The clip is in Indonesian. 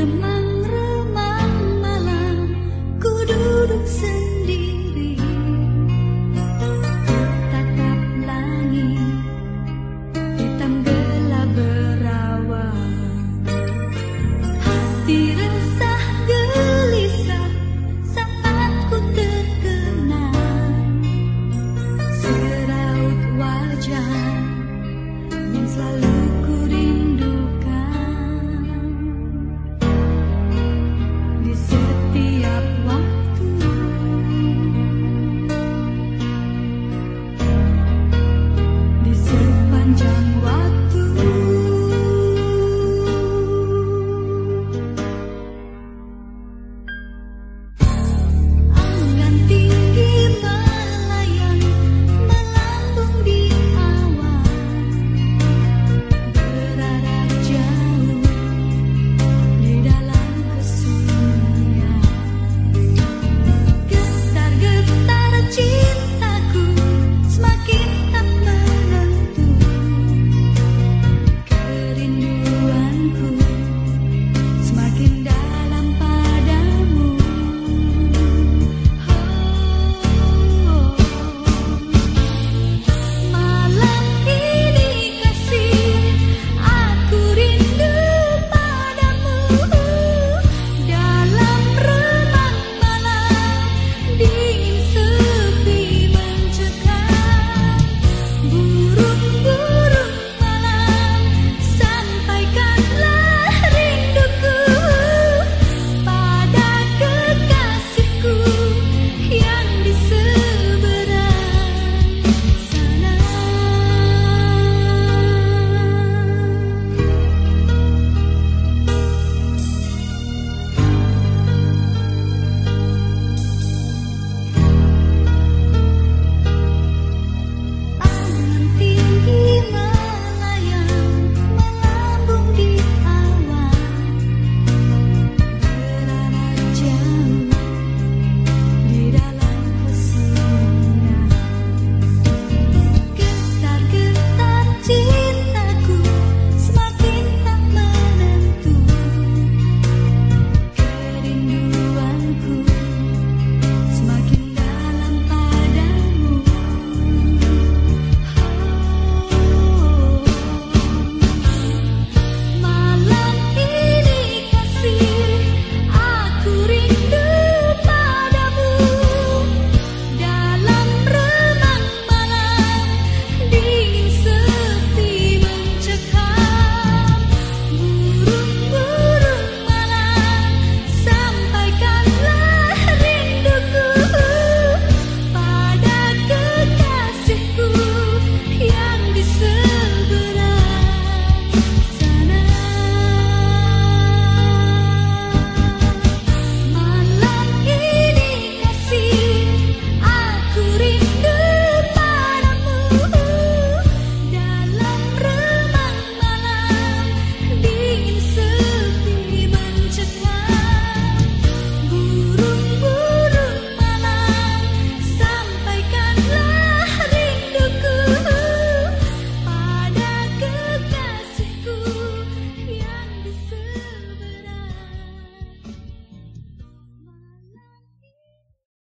remang-remang malam ku duduk sendiri tatap langit hitam gelap berawan hati resah gelisah saat ku terkenang. Siraut wajah Thank you.